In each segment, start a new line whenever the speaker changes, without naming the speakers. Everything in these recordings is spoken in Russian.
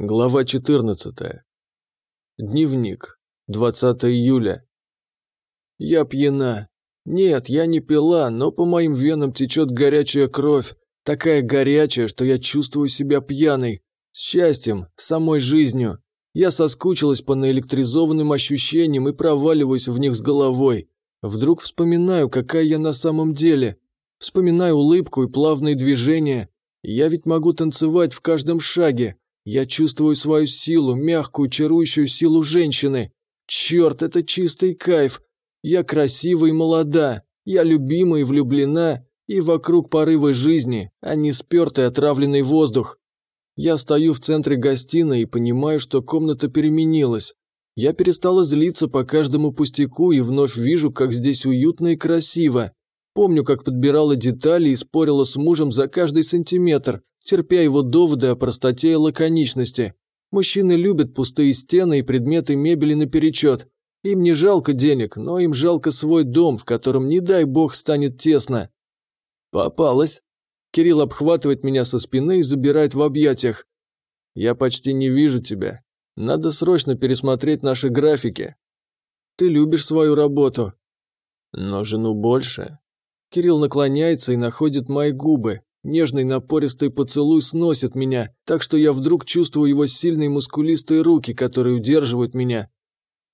Глава 14. Дневник. 20 июля. Я пьяна. Нет, я не пила, но по моим венам течет горячая кровь. Такая горячая, что я чувствую себя пьяной. С счастьем, самой жизнью. Я соскучилась по наэлектризованным ощущениям и проваливаюсь в них с головой. Вдруг вспоминаю, какая я на самом деле. Вспоминаю улыбку и плавные движения. Я ведь могу танцевать в каждом шаге. Я чувствую свою силу, мягкую, чарующую силу женщины. Черт, это чистый кайф. Я красива и молода. Я любима и влюблена. И вокруг порывы жизни, а не спертый отравленный воздух. Я стою в центре гостиной и понимаю, что комната переменилась. Я перестала злиться по каждому пустяку и вновь вижу, как здесь уютно и красиво. Помню, как подбирала детали и спорила с мужем за каждый сантиметр, терпя его доводы о простоте и лаконичности. Мужчины любят пустые стены и предметы мебели наперечет. Им не жалко денег, но им жалко свой дом, в котором, не дай бог, станет тесно. Попалась. Кирилл обхватывает меня со спины и забирает в объятиях. Я почти не вижу тебя. Надо срочно пересмотреть наши графики. Ты любишь свою работу. Но жену больше. Кирилл наклоняется и находит мои губы. Нежный напористый поцелуй сносит меня, так что я вдруг чувствую его сильные мускулистые руки, которые удерживают меня.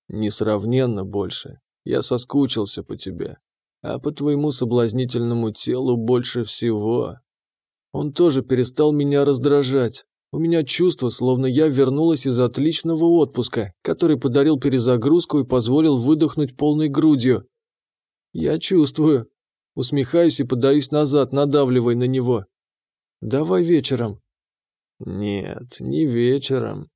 Несравненно больше. Я соскучился по тебе. А по твоему соблазнительному телу больше всего. Он тоже перестал меня раздражать. У меня чувство, словно я вернулась из отличного отпуска, который подарил перезагрузку и позволил выдохнуть полной грудью. Я чувствую, Усмехаюсь и подаюсь назад, надавливая на него. «Давай вечером». «Нет, не вечером».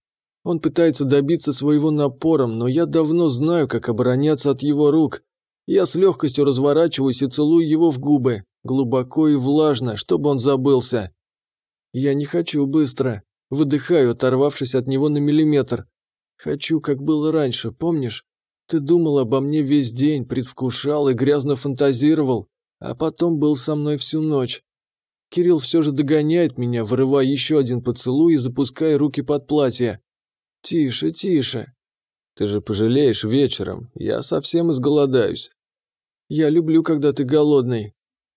Он пытается добиться своего напором, но я давно знаю, как обороняться от его рук. Я с легкостью разворачиваюсь и целую его в губы, глубоко и влажно, чтобы он забылся. Я не хочу быстро. Выдыхаю, оторвавшись от него на миллиметр. Хочу, как было раньше, помнишь? Ты думал обо мне весь день, предвкушал и грязно фантазировал а потом был со мной всю ночь. Кирилл все же догоняет меня, вырывая еще один поцелуй и запуская руки под платье. «Тише, тише. Ты же пожалеешь вечером, я совсем изголодаюсь. Я люблю, когда ты голодный».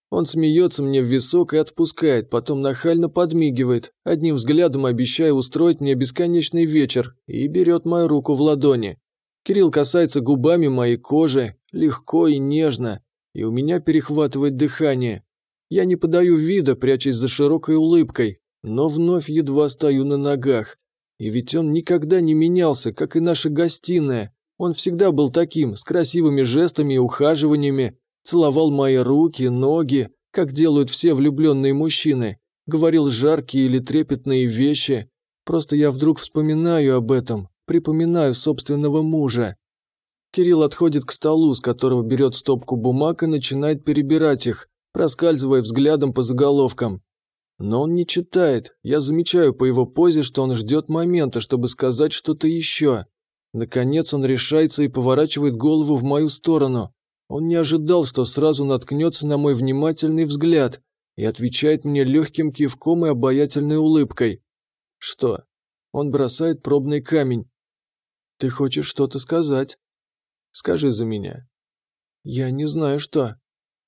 Он смеется мне в висок и отпускает, потом нахально подмигивает, одним взглядом обещая устроить мне бесконечный вечер, и берет мою руку в ладони. Кирилл касается губами моей кожи, легко и нежно, и у меня перехватывает дыхание. Я не подаю вида, прячась за широкой улыбкой, но вновь едва стою на ногах. И ведь он никогда не менялся, как и наша гостиная. Он всегда был таким, с красивыми жестами и ухаживаниями, целовал мои руки, ноги, как делают все влюбленные мужчины, говорил жаркие или трепетные вещи. Просто я вдруг вспоминаю об этом, припоминаю собственного мужа. Кирилл отходит к столу, с которого берет стопку бумаг и начинает перебирать их, проскальзывая взглядом по заголовкам. Но он не читает. Я замечаю по его позе, что он ждет момента, чтобы сказать что-то еще. Наконец он решается и поворачивает голову в мою сторону. Он не ожидал, что сразу наткнется на мой внимательный взгляд и отвечает мне легким кивком и обаятельной улыбкой. Что? Он бросает пробный камень. «Ты хочешь что-то сказать?» Скажи за меня». «Я не знаю что.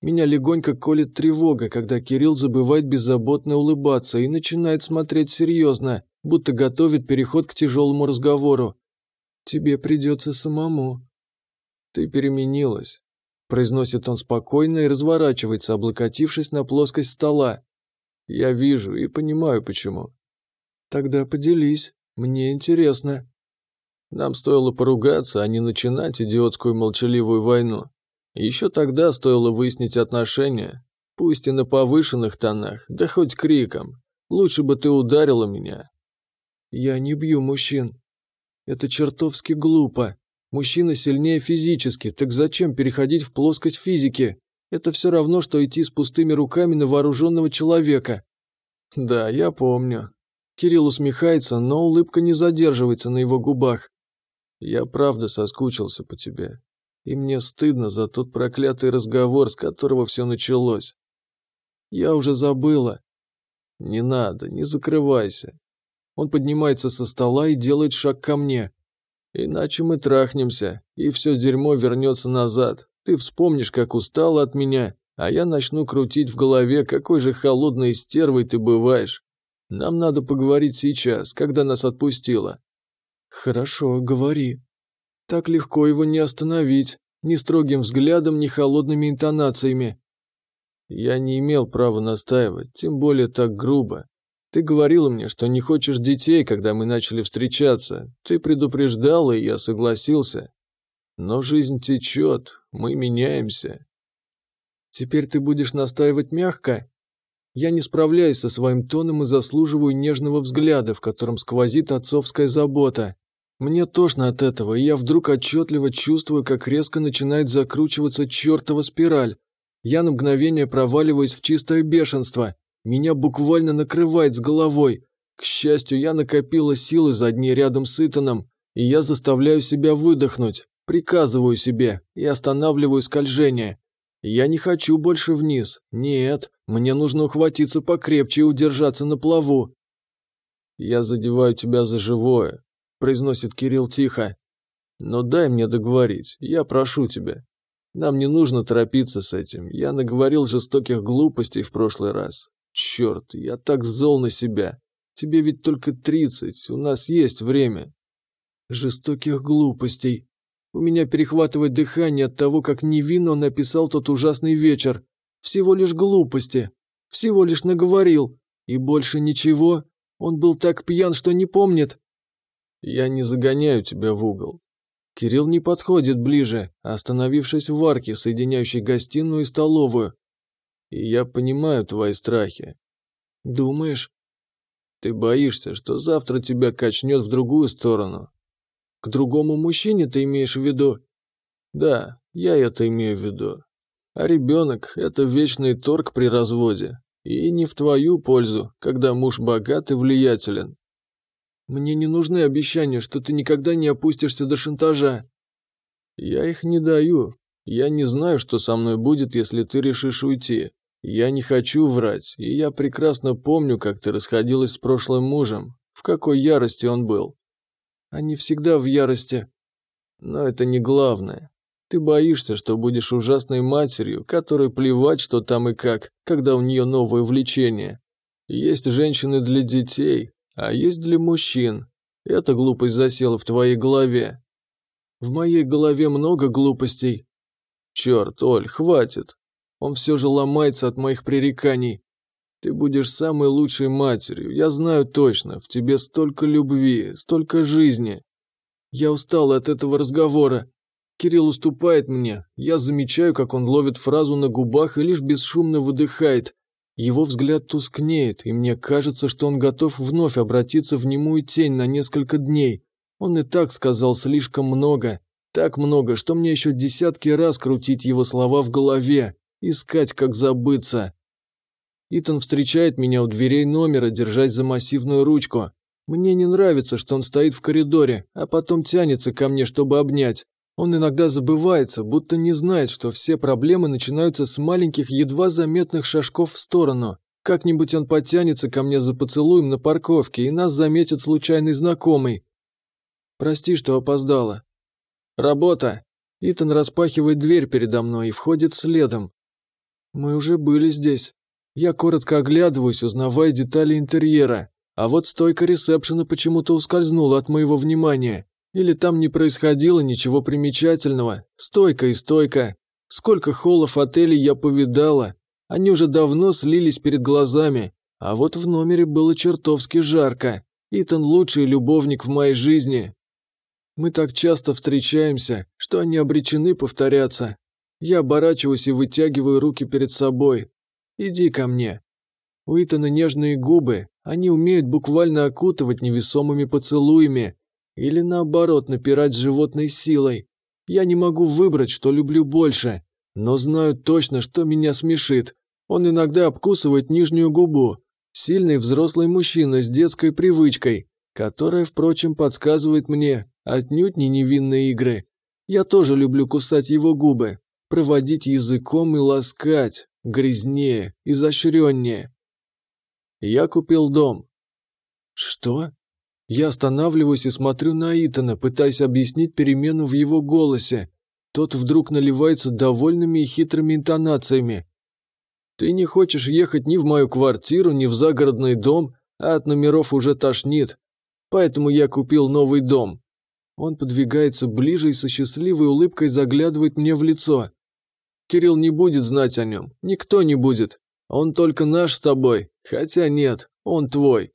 Меня легонько колет тревога, когда Кирилл забывает беззаботно улыбаться и начинает смотреть серьезно, будто готовит переход к тяжелому разговору. Тебе придется самому». «Ты переменилась», – произносит он спокойно и разворачивается, облокотившись на плоскость стола. «Я вижу и понимаю, почему». «Тогда поделись, мне интересно». Нам стоило поругаться, а не начинать идиотскую молчаливую войну. Еще тогда стоило выяснить отношения, пусть и на повышенных тонах, да хоть криком. Лучше бы ты ударила меня. Я не бью мужчин. Это чертовски глупо. Мужчина сильнее физически, так зачем переходить в плоскость физики? Это все равно, что идти с пустыми руками на вооруженного человека. Да, я помню. Кирилл усмехается, но улыбка не задерживается на его губах. Я правда соскучился по тебе. И мне стыдно за тот проклятый разговор, с которого все началось. Я уже забыла. Не надо, не закрывайся. Он поднимается со стола и делает шаг ко мне. Иначе мы трахнемся, и все дерьмо вернется назад. Ты вспомнишь, как устала от меня, а я начну крутить в голове, какой же холодной стервой ты бываешь. Нам надо поговорить сейчас, когда нас отпустила. Хорошо, говори. Так легко его не остановить, ни строгим взглядом, ни холодными интонациями. Я не имел права настаивать, тем более так грубо. Ты говорила мне, что не хочешь детей, когда мы начали встречаться. Ты предупреждала, и я согласился. Но жизнь течет, мы меняемся. Теперь ты будешь настаивать мягко? Я не справляюсь со своим тоном и заслуживаю нежного взгляда, в котором сквозит отцовская забота. Мне тошно от этого, и я вдруг отчетливо чувствую, как резко начинает закручиваться чертова спираль. Я на мгновение проваливаюсь в чистое бешенство. Меня буквально накрывает с головой. К счастью, я накопила силы за дни рядом с Итаном, и я заставляю себя выдохнуть, приказываю себе и останавливаю скольжение. Я не хочу больше вниз. Нет, мне нужно ухватиться покрепче и удержаться на плаву. Я задеваю тебя за живое, произносит Кирилл тихо. Но дай мне договорить, я прошу тебя. Нам не нужно торопиться с этим. Я наговорил жестоких глупостей в прошлый раз. Черт, я так зол на себя. Тебе ведь только тридцать, у нас есть время. Жестоких глупостей. У меня перехватывает дыхание от того, как невинно он написал тот ужасный вечер. Всего лишь глупости. Всего лишь наговорил. И больше ничего. Он был так пьян, что не помнит. Я не загоняю тебя в угол. Кирилл не подходит ближе, остановившись в арке, соединяющей гостиную и столовую. И я понимаю твои страхи. Думаешь? Ты боишься, что завтра тебя качнет в другую сторону. К другому мужчине ты имеешь в виду? Да, я это имею в виду. А ребенок – это вечный торг при разводе. И не в твою пользу, когда муж богат и влиятелен. Мне не нужны обещания, что ты никогда не опустишься до шантажа. Я их не даю. Я не знаю, что со мной будет, если ты решишь уйти. Я не хочу врать, и я прекрасно помню, как ты расходилась с прошлым мужем, в какой ярости он был. Они всегда в ярости. Но это не главное. Ты боишься, что будешь ужасной матерью, которой плевать, что там и как, когда у нее новое влечение. Есть женщины для детей, а есть для мужчин. Эта глупость засела в твоей голове. В моей голове много глупостей. Черт, Оль, хватит. Он все же ломается от моих пререканий. Ты будешь самой лучшей матерью, я знаю точно, в тебе столько любви, столько жизни. Я устал от этого разговора. Кирилл уступает мне, я замечаю, как он ловит фразу на губах и лишь бесшумно выдыхает. Его взгляд тускнеет, и мне кажется, что он готов вновь обратиться в немую тень на несколько дней. Он и так сказал слишком много, так много, что мне еще десятки раз крутить его слова в голове, искать, как забыться. Итан встречает меня у дверей номера, держась за массивную ручку. Мне не нравится, что он стоит в коридоре, а потом тянется ко мне, чтобы обнять. Он иногда забывается, будто не знает, что все проблемы начинаются с маленьких, едва заметных шажков в сторону. Как-нибудь он подтянется ко мне за поцелуем на парковке, и нас заметит случайный знакомый. Прости, что опоздала. Работа. Итан распахивает дверь передо мной и входит следом. Мы уже были здесь. Я коротко оглядываюсь, узнавая детали интерьера, а вот стойка ресепшена почему-то ускользнула от моего внимания. Или там не происходило ничего примечательного. Стойка и стойка. Сколько холлов отелей я повидала. Они уже давно слились перед глазами. А вот в номере было чертовски жарко. Итан лучший любовник в моей жизни. Мы так часто встречаемся, что они обречены повторяться. Я оборачиваюсь и вытягиваю руки перед собой. Иди ко мне. У Итана нежные губы, они умеют буквально окутывать невесомыми поцелуями, или наоборот, напирать животной силой. Я не могу выбрать, что люблю больше, но знаю точно, что меня смешит. Он иногда обкусывает нижнюю губу. Сильный взрослый мужчина с детской привычкой, которая, впрочем, подсказывает мне отнюдь не невинные игры. Я тоже люблю кусать его губы, проводить языком и ласкать, грязнее, изощреннее. Я купил дом. Что? Я останавливаюсь и смотрю на Итана, пытаясь объяснить перемену в его голосе. Тот вдруг наливается довольными и хитрыми интонациями. «Ты не хочешь ехать ни в мою квартиру, ни в загородный дом, а от номеров уже тошнит. Поэтому я купил новый дом». Он подвигается ближе и со счастливой улыбкой заглядывает мне в лицо. «Кирилл не будет знать о нем, никто не будет. Он только наш с тобой, хотя нет, он твой».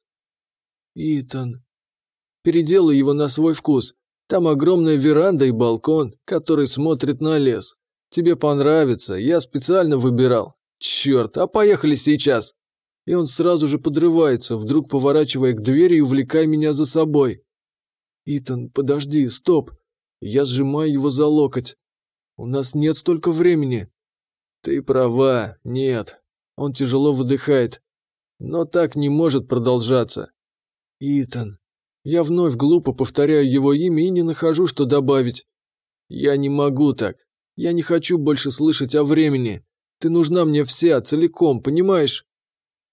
«Итан», Переделай его на свой вкус. Там огромная веранда и балкон, который смотрит на лес. Тебе понравится, я специально выбирал. Черт, а поехали сейчас!» И он сразу же подрывается, вдруг поворачивая к двери и увлекая меня за собой. «Итан, подожди, стоп!» Я сжимаю его за локоть. «У нас нет столько времени». «Ты права, нет». Он тяжело выдыхает. «Но так не может продолжаться». «Итан, я вновь глупо повторяю его имя и не нахожу, что добавить. Я не могу так. Я не хочу больше слышать о времени. Ты нужна мне вся, целиком, понимаешь?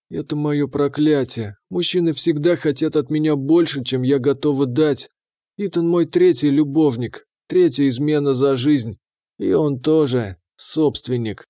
Это мое проклятие. Мужчины всегда хотят от меня больше, чем я готова дать. Итан мой третий любовник, третья измена за жизнь. И он тоже собственник.